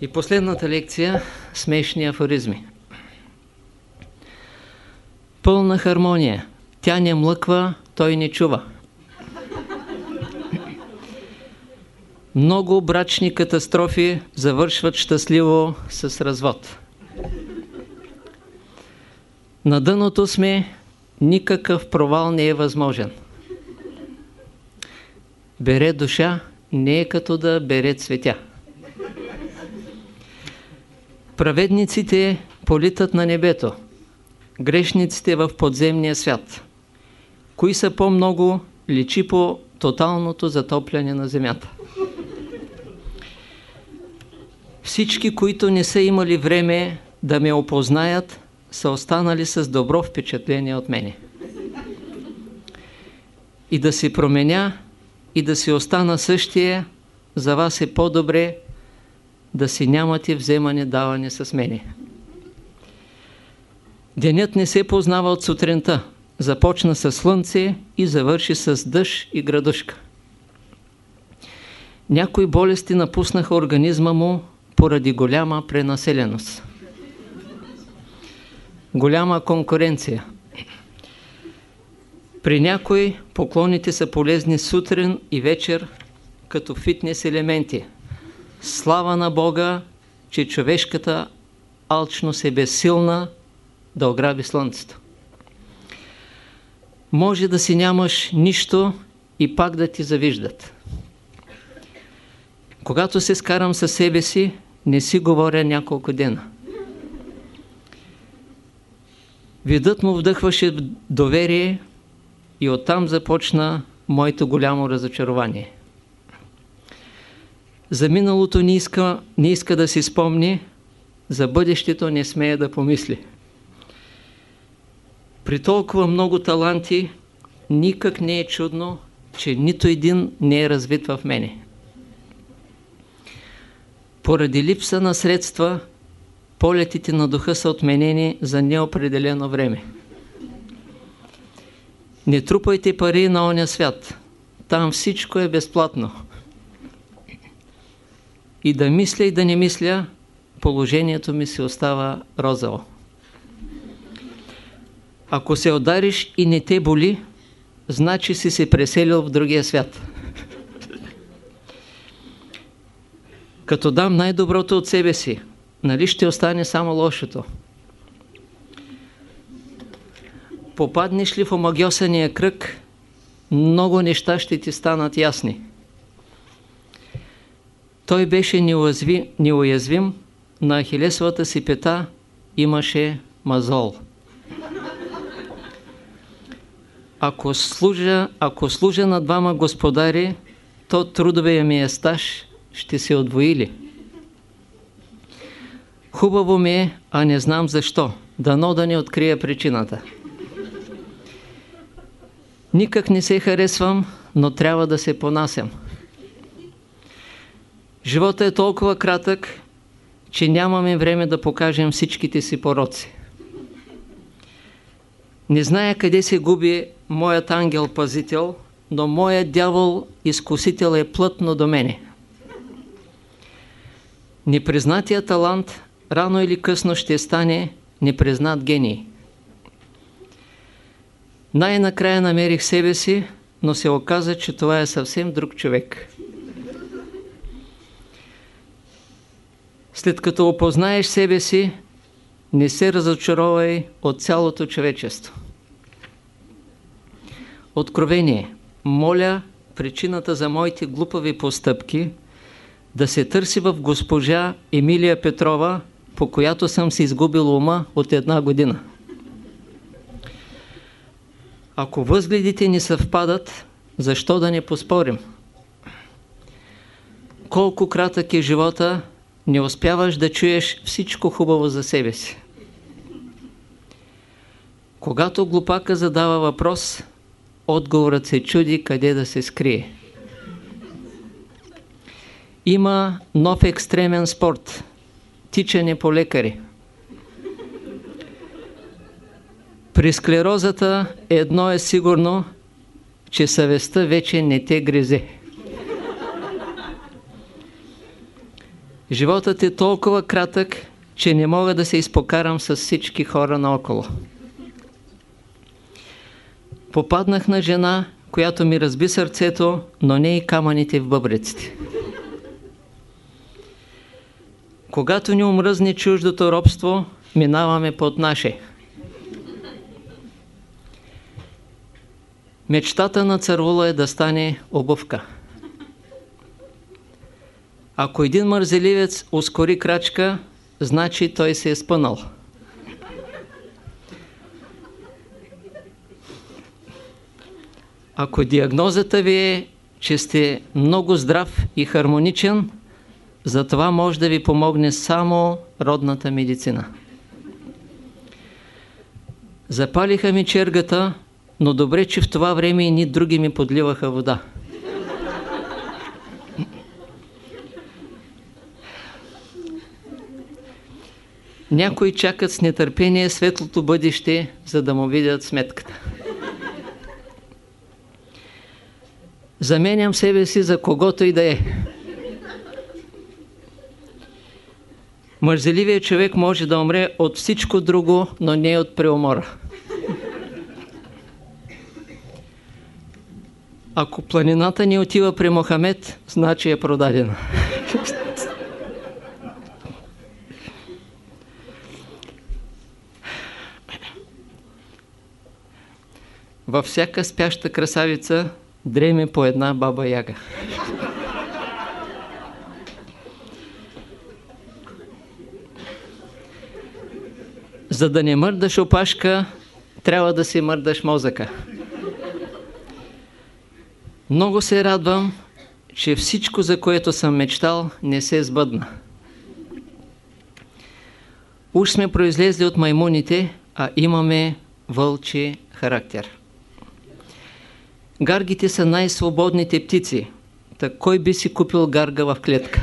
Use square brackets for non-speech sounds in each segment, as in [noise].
И последната лекция – смешни афоризми. Пълна хармония. Тя не млъква, той не чува. Много брачни катастрофи завършват щастливо с развод. На дъното сме, никакъв провал не е възможен. Бере душа не е като да бере цветя. Праведниците политат на небето, грешниците в подземния свят. Кои са по-много, личи по тоталното затопляне на земята. Всички, които не са имали време да ме опознаят, са останали с добро впечатление от мене. И да се променя, и да си остана същия, за вас е по-добре да си нямате вземане-даване с мене. Денят не се познава от сутринта. Започна с слънце и завърши с дъжд и градушка. Някои болести напуснаха организма му поради голяма пренаселеност. Голяма конкуренция. При някой поклоните са полезни сутрин и вечер като фитнес елементи. Слава на Бога, че човешката алчност е безсилна да ограби слънцето. Може да си нямаш нищо и пак да ти завиждат. Когато се скарам със себе си, не си говоря няколко дена. Видът му вдъхваше доверие и оттам започна моето голямо разочарование. За миналото не иска, не иска да си спомни, за бъдещето не смея да помисли. При толкова много таланти, никак не е чудно, че нито един не е развит в мене. Поради липса на средства, полетите на духа са отменени за неопределено време. Не трупайте пари на оня свят. Там всичко е безплатно. И да мисля и да не мисля, положението ми се остава розово. Ако се удариш и не те боли, значи си се преселил в другия свят. [laughs] Като дам най-доброто от себе си, нали ще остане само лошото? Попаднеш ли в омагиосания кръг, много неща ще ти станат ясни. Той беше неуязви, неуязвим, на Ахилесовата си пета имаше мазол. Ако служа, ако служа на двама господари, то трудовия ми е стаж ще се отвоили. Хубаво ми е, а не знам защо. Дано да не открия причината. Никак не се харесвам, но трябва да се понасям. Живота е толкова кратък, че нямаме време да покажем всичките си пороци. Не зная къде се губи моят ангел-пазител, но моят дявол-изкусител е плътно до мене. Непризнатия талант рано или късно ще стане непризнат гений. Най-накрая намерих себе си, но се оказа, че това е съвсем друг човек. След като опознаеш себе си, не се разочаровай от цялото човечество. Откровение. Моля причината за моите глупави постъпки да се търси в госпожа Емилия Петрова, по която съм се изгубил ума от една година. Ако възгледите ни съвпадат, защо да не поспорим? Колко кратък е живота, не успяваш да чуеш всичко хубаво за себе си. Когато глупака задава въпрос, отговорът се чуди къде да се скрие. Има нов екстремен спорт – тичане по лекари. При склерозата едно е сигурно, че съвестта вече не те гризе. Животът е толкова кратък, че не мога да се изпокарам с всички хора наоколо. Попаднах на жена, която ми разби сърцето, но не и камъните в бъбреците. Когато ни омръзне чуждото робство, минаваме под наше. Мечтата на царвула е да стане обувка. Ако един мързеливец ускори крачка, значи той се е спънал. Ако диагнозата ви е, че сте много здрав и хармоничен, за това може да ви помогне само родната медицина. Запалиха ми чергата, но добре, че в това време и ни други ми подливаха вода. Някои чакат с нетърпение светлото бъдеще, за да му видят сметката. Заменям себе си за когото и да е. Мързеливият човек може да умре от всичко друго, но не от преумора. Ако планината не отива при Мохамед, значи е продадена. Във всяка спяща красавица дреме по една баба яга. За да не мърдаш опашка, трябва да си мърдаш мозъка. Много се радвам, че всичко, за което съм мечтал, не се сбъдна. Уж сме произлезли от маймуните, а имаме вълчи характер. Гаргите са най-свободните птици. Так кой би си купил гарга в клетка?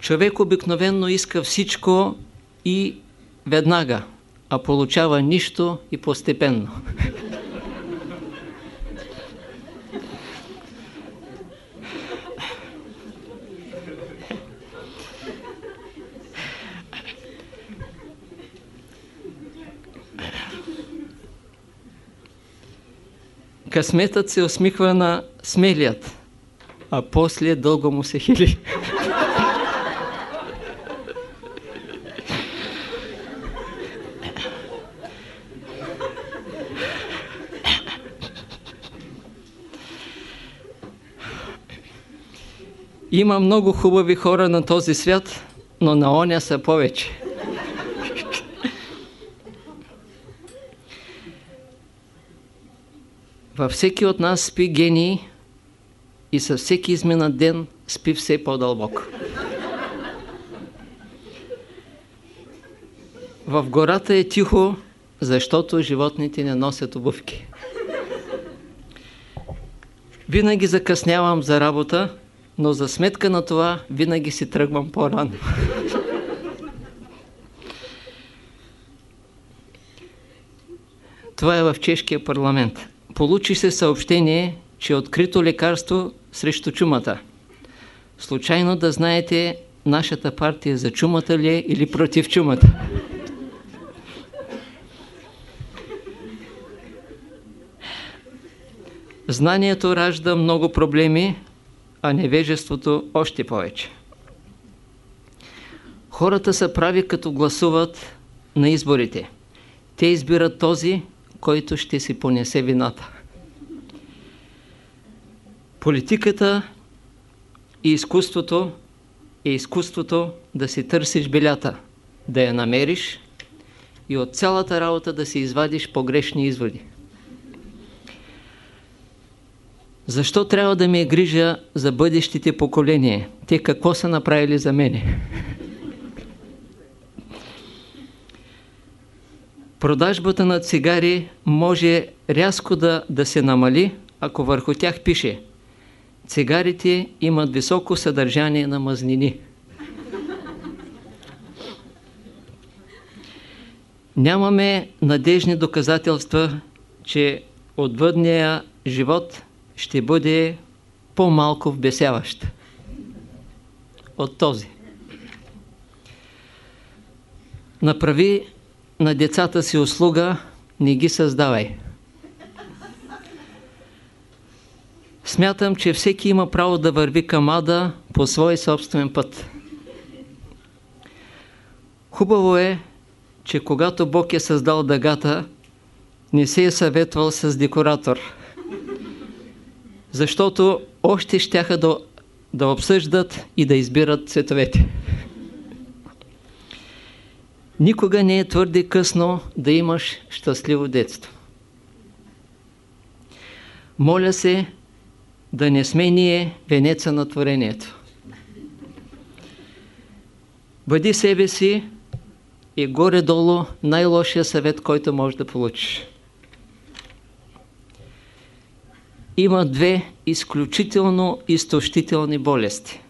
Човек обикновенно иска всичко и веднага, а получава нищо и постепенно. Късметът се усмихва на смелият, а после дълго му се хили. Има много хубави хора на този свят, но на оня са повече. Във всеки от нас спи гений и със всеки изминат ден спи все по-дълбоко. В гората е тихо, защото животните не носят обувки. Винаги закъснявам за работа, но за сметка на това винаги си тръгвам по-рано. Това е в чешкия парламент. Получи се съобщение, че е открито лекарство срещу чумата. Случайно да знаете нашата партия за чумата ли е или против чумата. Знанието ражда много проблеми, а невежеството още повече. Хората са прави като гласуват на изборите. Те избират този, който ще си понесе вината. Политиката и изкуството е изкуството да си търсиш белята, да я намериш и от цялата работа да си извадиш погрешни изводи. Защо трябва да ми е грижа за бъдещите поколения? Те какво са направили за мене? Продажбата на цигари може рязко да, да се намали, ако върху тях пише Цигарите имат високо съдържание на мазнини. Нямаме надежни доказателства, че отвъдния живот ще бъде по-малко вбесяващ. от този. Направи на децата си услуга, не ги създавай. Смятам, че всеки има право да върви към ада по свой собствен път. Хубаво е, че когато Бог е създал дъгата, не се е съветвал с декоратор. Защото още щяха да, да обсъждат и да избират цветовете. Никога не е твърде късно да имаш щастливо детство. Моля се да не сме ние венеца на творението. Бъди себе си и горе-долу най-лошия съвет, който можеш да получиш. Има две изключително изтощителни болести.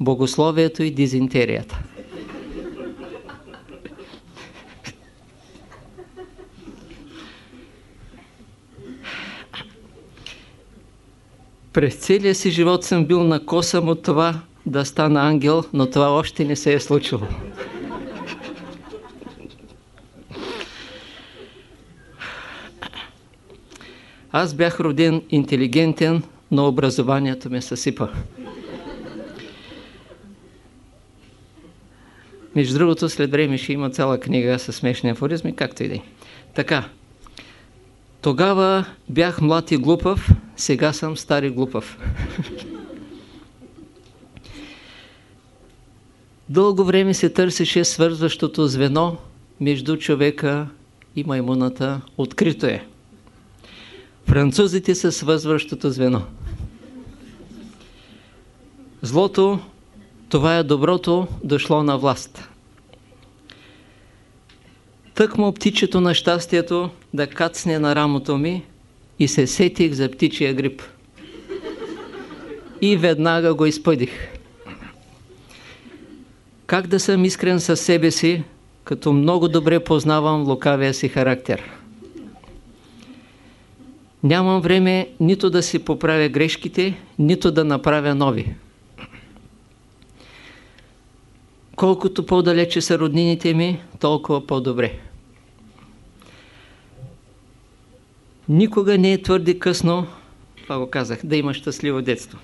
Богословието и дизентерията. През целия си живот съм бил на косъм от това да стана ангел, но това още не се е случило. Аз бях роден интелигентен, но образованието ме съсипа. Между другото, след време ще има цяла книга с смешни афоризми, както и да е. Така, тогава бях млад и глупав, сега съм стар и глупав. Дълго време се търсеше свързващото звено между човека и маймуната. Открито е. Французите са свързващото звено. Злото, това е доброто, дошло на власт. Тъкмо птичето на щастието да кацне на рамото ми и се сетих за птичия грип. И веднага го изпъдих. Как да съм искрен със себе си, като много добре познавам лукавия си характер? Нямам време нито да си поправя грешките, нито да направя нови. Колкото по-далече са роднините ми, толкова по-добре. Никога не е твърде късно, това го казах, да има щастливо детство.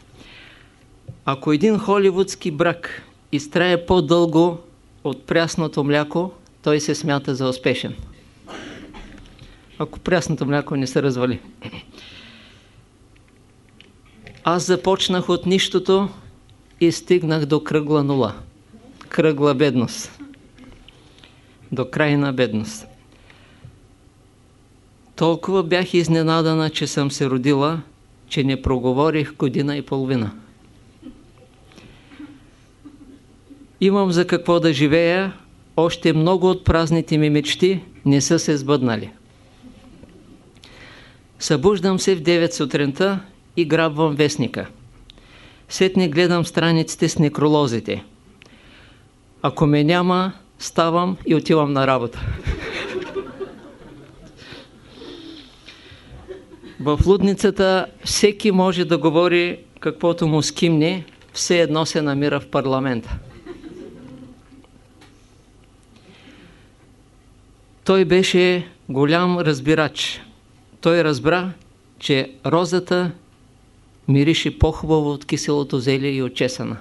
Ако един холивудски брак изтрае по-дълго от прясното мляко, той се смята за успешен. Ако прясното мляко не се развали. Аз започнах от нищото и стигнах до кръгла нула. Кръгла бедност. До крайна бедност. Толкова бях изненадана, че съм се родила, че не проговорих година и половина. Имам за какво да живея, още много от празните ми мечти не са се сбъднали. Събуждам се в 9 сутринта и грабвам вестника. Сетне гледам страниците с некролозите. Ако ме няма, ставам и отивам на работа. В лудницата всеки може да говори каквото му скимне, все едно се намира в парламента. Той беше голям разбирач. Той разбра, че розата мирише по-хубаво от киселото зелие и от чесана.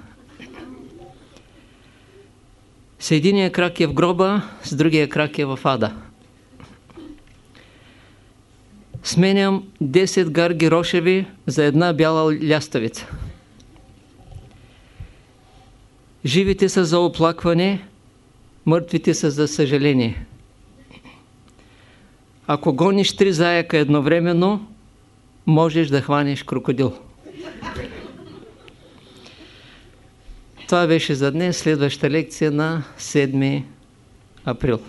С единия крак е в гроба, с другия крак е в ада. Сменям 10 гарги рошеви за една бяла ляставица. Живите са за оплакване, мъртвите са за съжаление. Ако гониш три заяка едновременно, можеш да хванеш крокодил. Това беше за днес, следваща лекция на 7 април.